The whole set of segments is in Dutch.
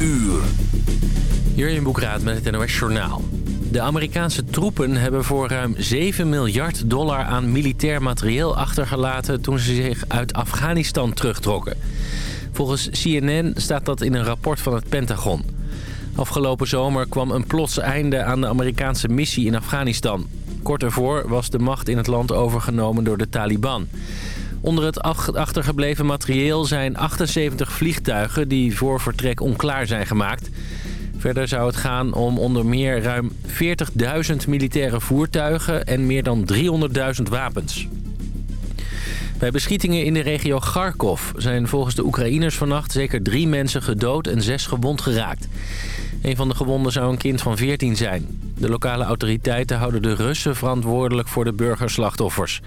uur. Jurjen Boekraat met het NOS Journaal. De Amerikaanse troepen hebben voor ruim 7 miljard dollar aan militair materieel achtergelaten... toen ze zich uit Afghanistan terugtrokken. Volgens CNN staat dat in een rapport van het Pentagon. Afgelopen zomer kwam een plots einde aan de Amerikaanse missie in Afghanistan. Kort ervoor was de macht in het land overgenomen door de Taliban. Onder het achtergebleven materieel zijn 78 vliegtuigen die voor vertrek onklaar zijn gemaakt. Verder zou het gaan om onder meer ruim 40.000 militaire voertuigen en meer dan 300.000 wapens. Bij beschietingen in de regio Kharkov zijn volgens de Oekraïners vannacht zeker drie mensen gedood en zes gewond geraakt. Een van de gewonden zou een kind van 14 zijn. De lokale autoriteiten houden de Russen verantwoordelijk voor de burgerslachtoffers.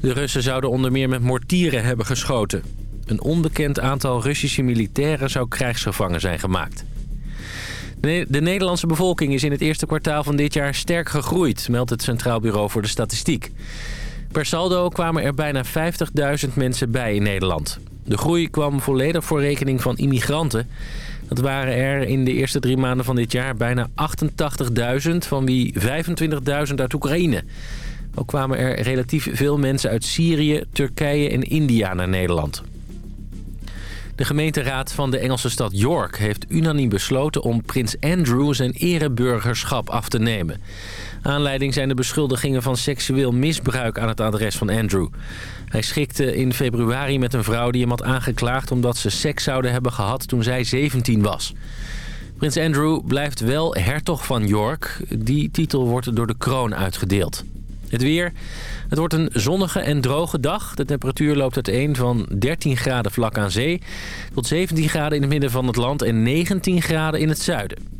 De Russen zouden onder meer met mortieren hebben geschoten. Een onbekend aantal Russische militairen zou krijgsgevangen zijn gemaakt. De Nederlandse bevolking is in het eerste kwartaal van dit jaar sterk gegroeid, meldt het Centraal Bureau voor de Statistiek. Per saldo kwamen er bijna 50.000 mensen bij in Nederland. De groei kwam volledig voor rekening van immigranten. Dat waren er in de eerste drie maanden van dit jaar bijna 88.000, van wie 25.000 uit Oekraïne. Ook kwamen er relatief veel mensen uit Syrië, Turkije en India naar Nederland. De gemeenteraad van de Engelse stad York heeft unaniem besloten om prins Andrew zijn ereburgerschap af te nemen. Aanleiding zijn de beschuldigingen van seksueel misbruik aan het adres van Andrew. Hij schikte in februari met een vrouw die hem had aangeklaagd... omdat ze seks zouden hebben gehad toen zij 17 was. Prins Andrew blijft wel hertog van York. Die titel wordt door de kroon uitgedeeld. Het weer. Het wordt een zonnige en droge dag. De temperatuur loopt uiteen van 13 graden vlak aan zee... tot 17 graden in het midden van het land en 19 graden in het zuiden.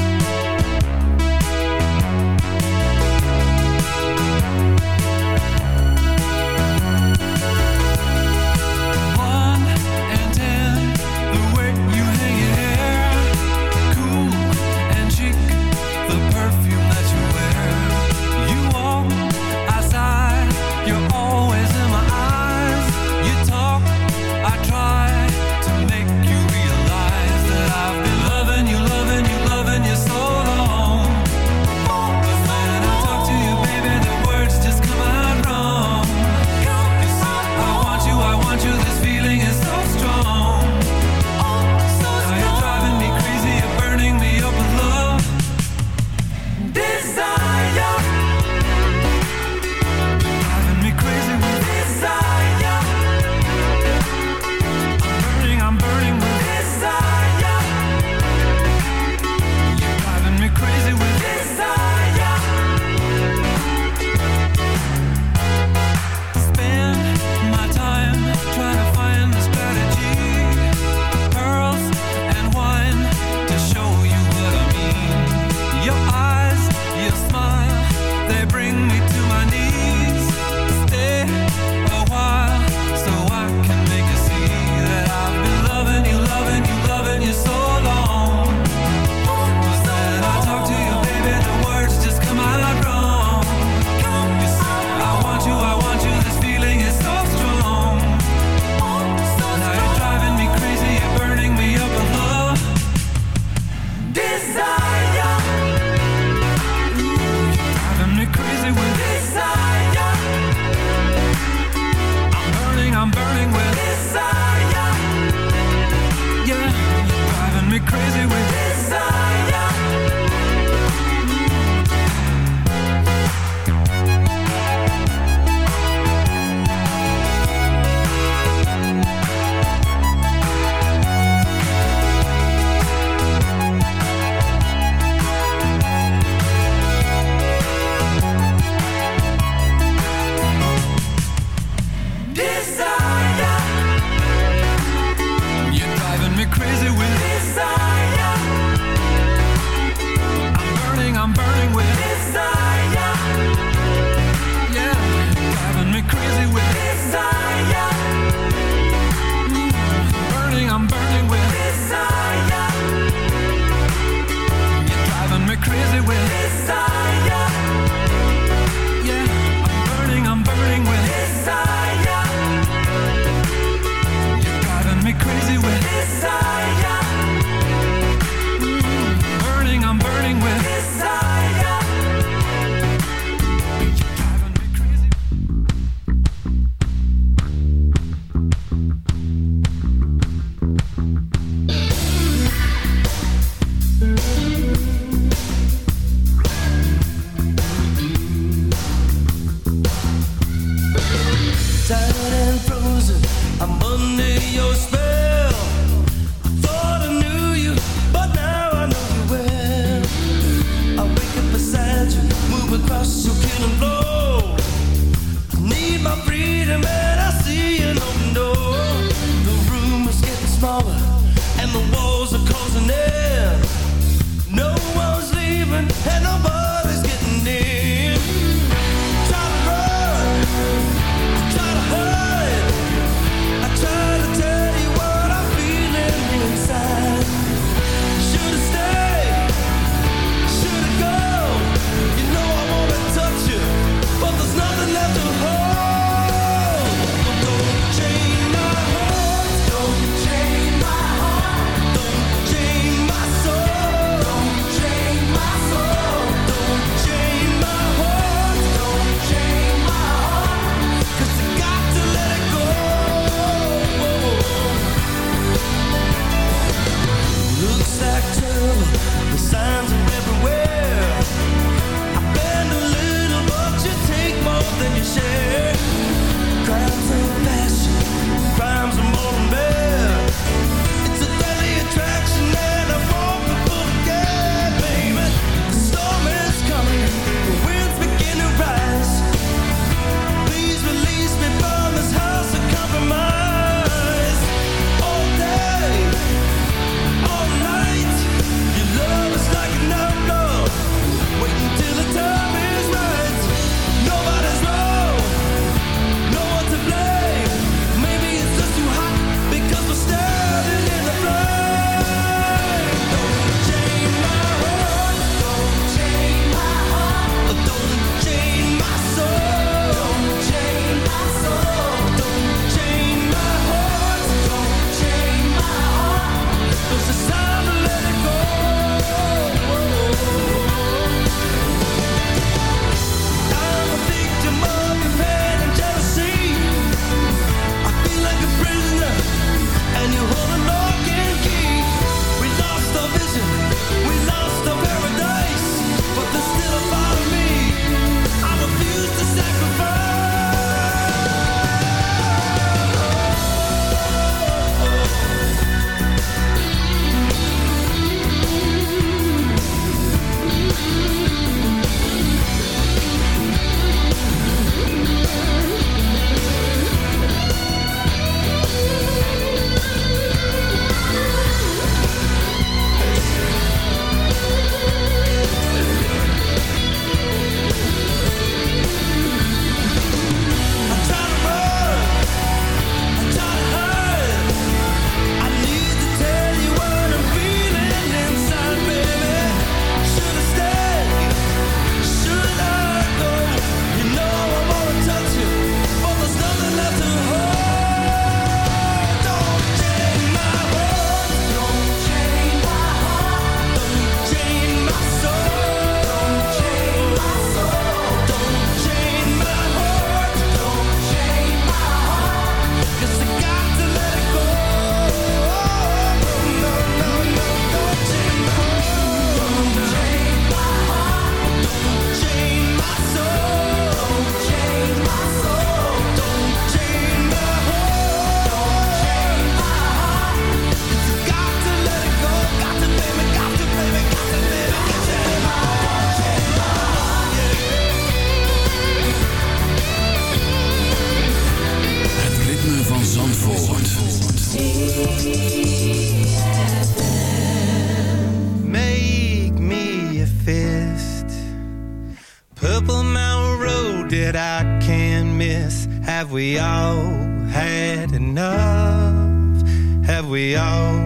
Have we all had enough? Have we all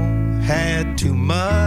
had too much?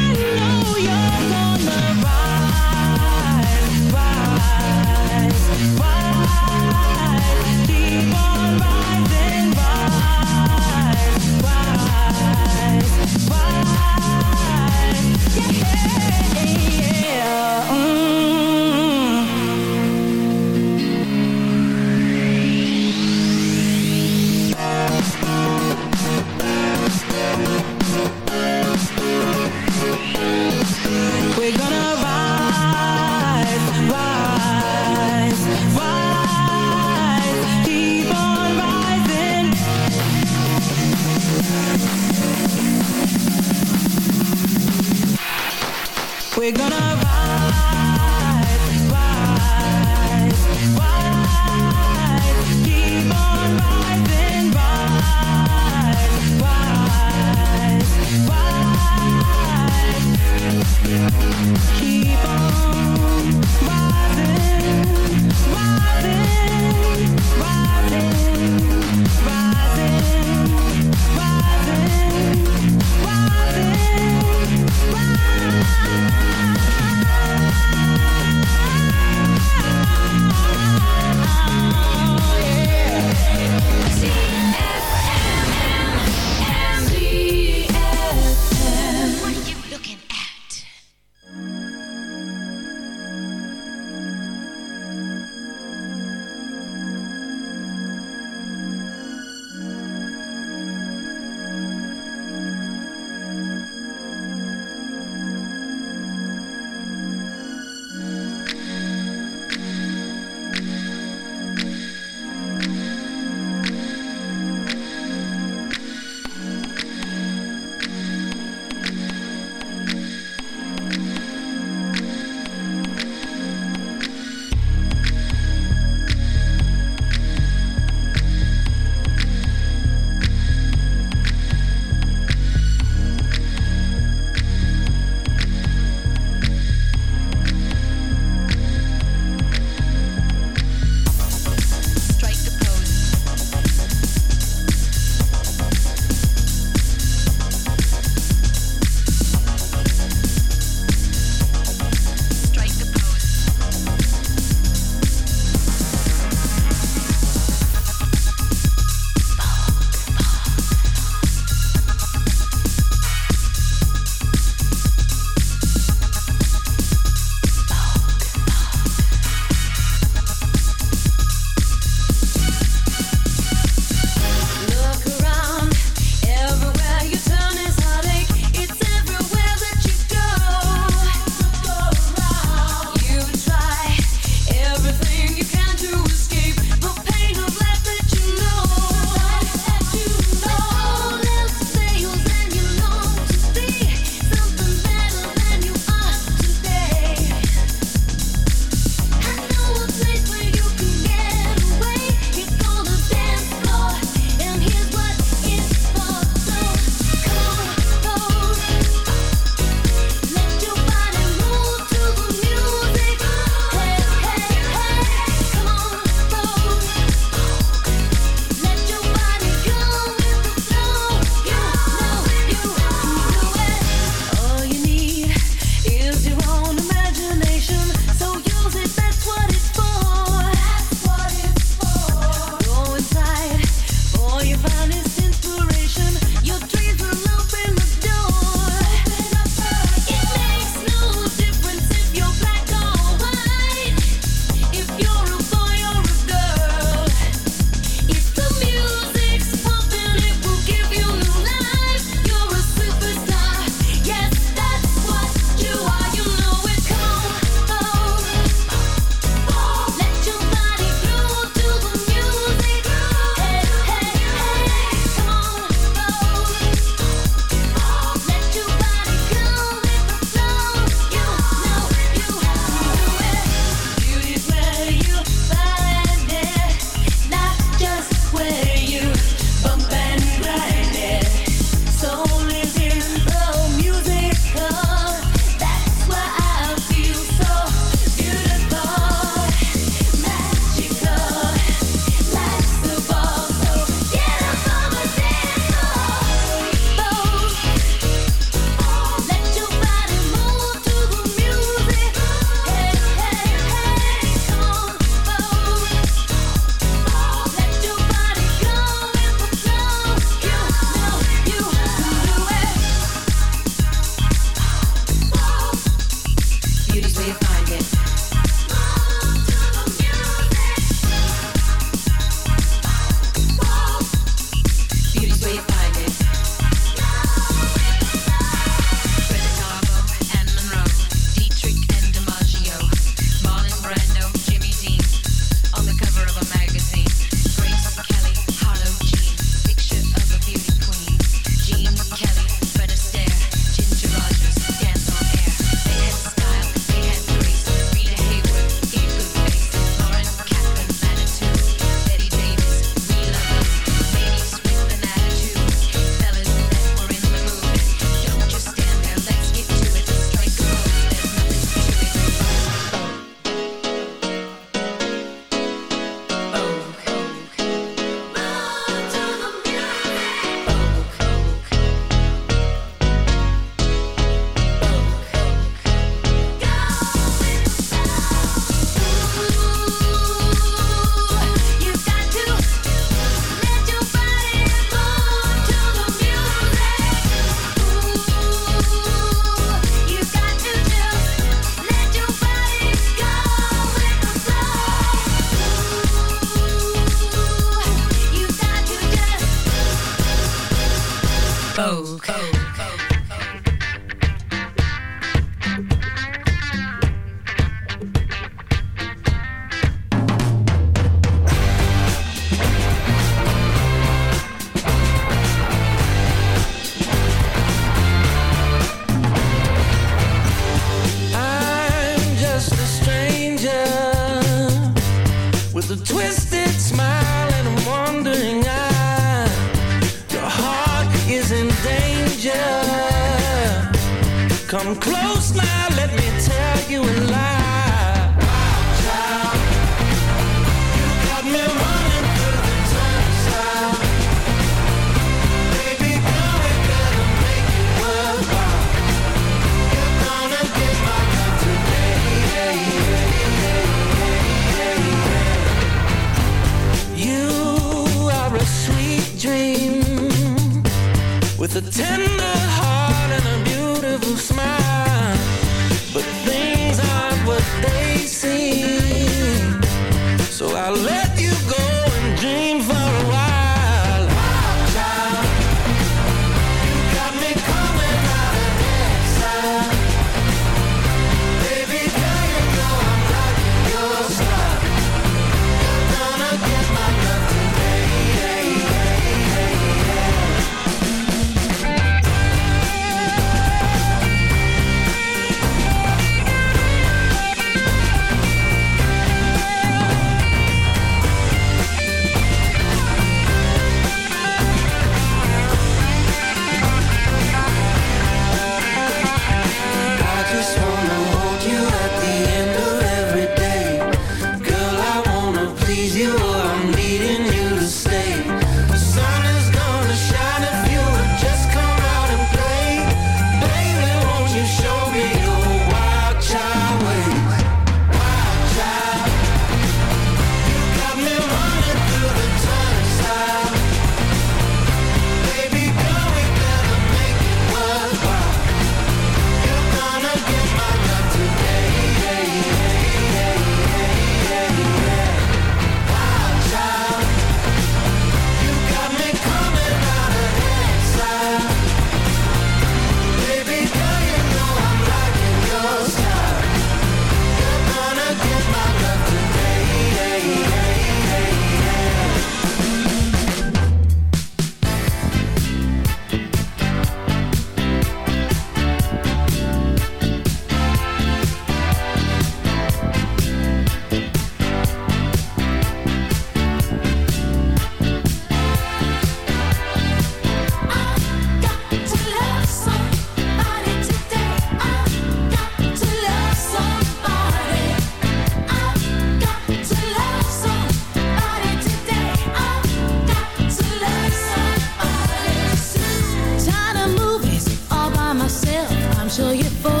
So you fall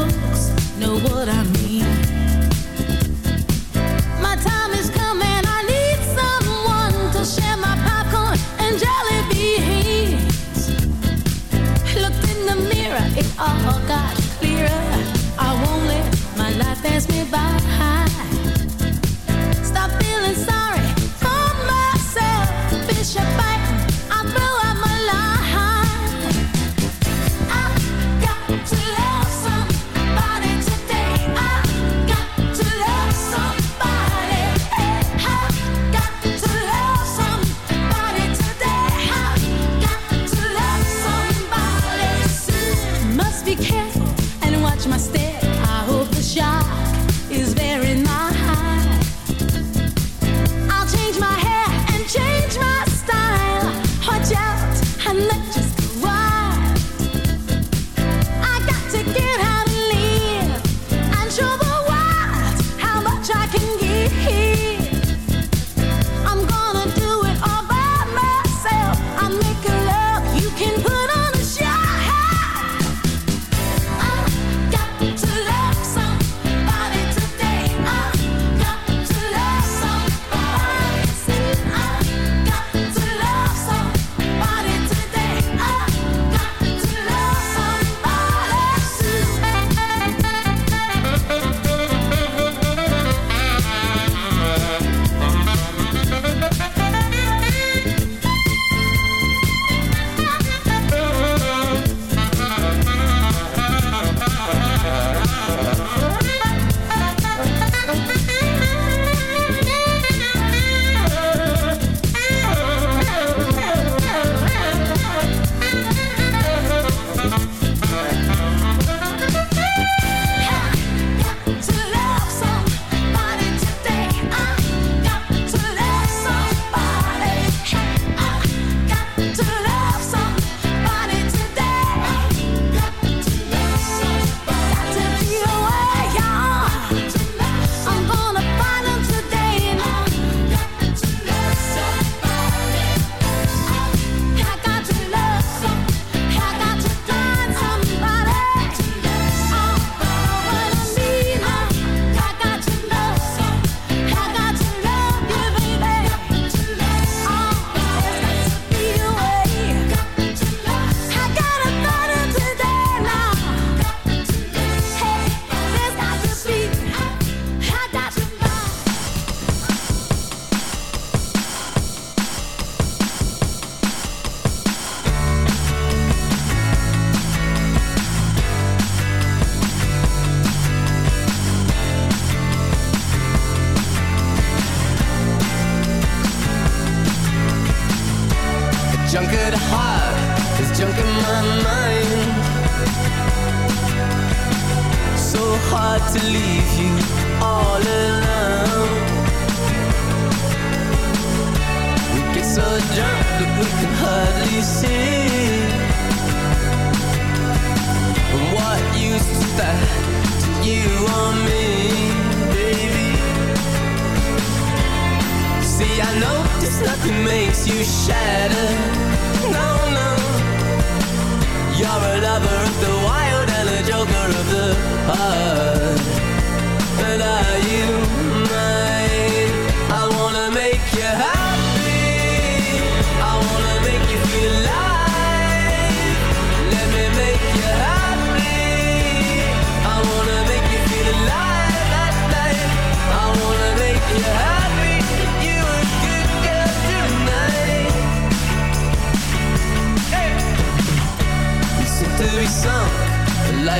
lover the wild and a joker of the heart.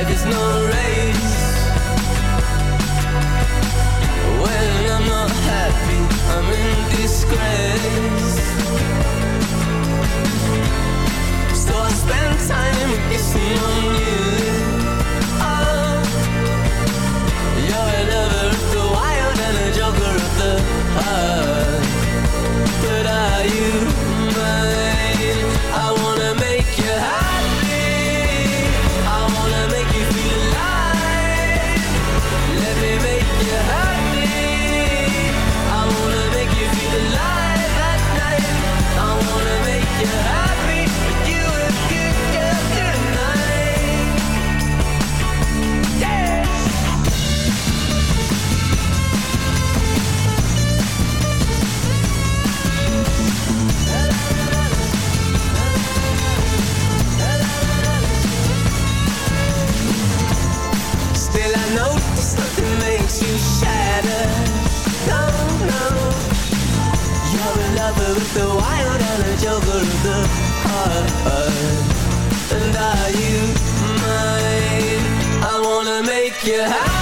Life no race. When I'm not happy, I'm in disgrace. I spend time on you. Oh, you're a lover the wild and a joker of the heart. The wild and a joker of the heart And are you mine? I wanna make you happy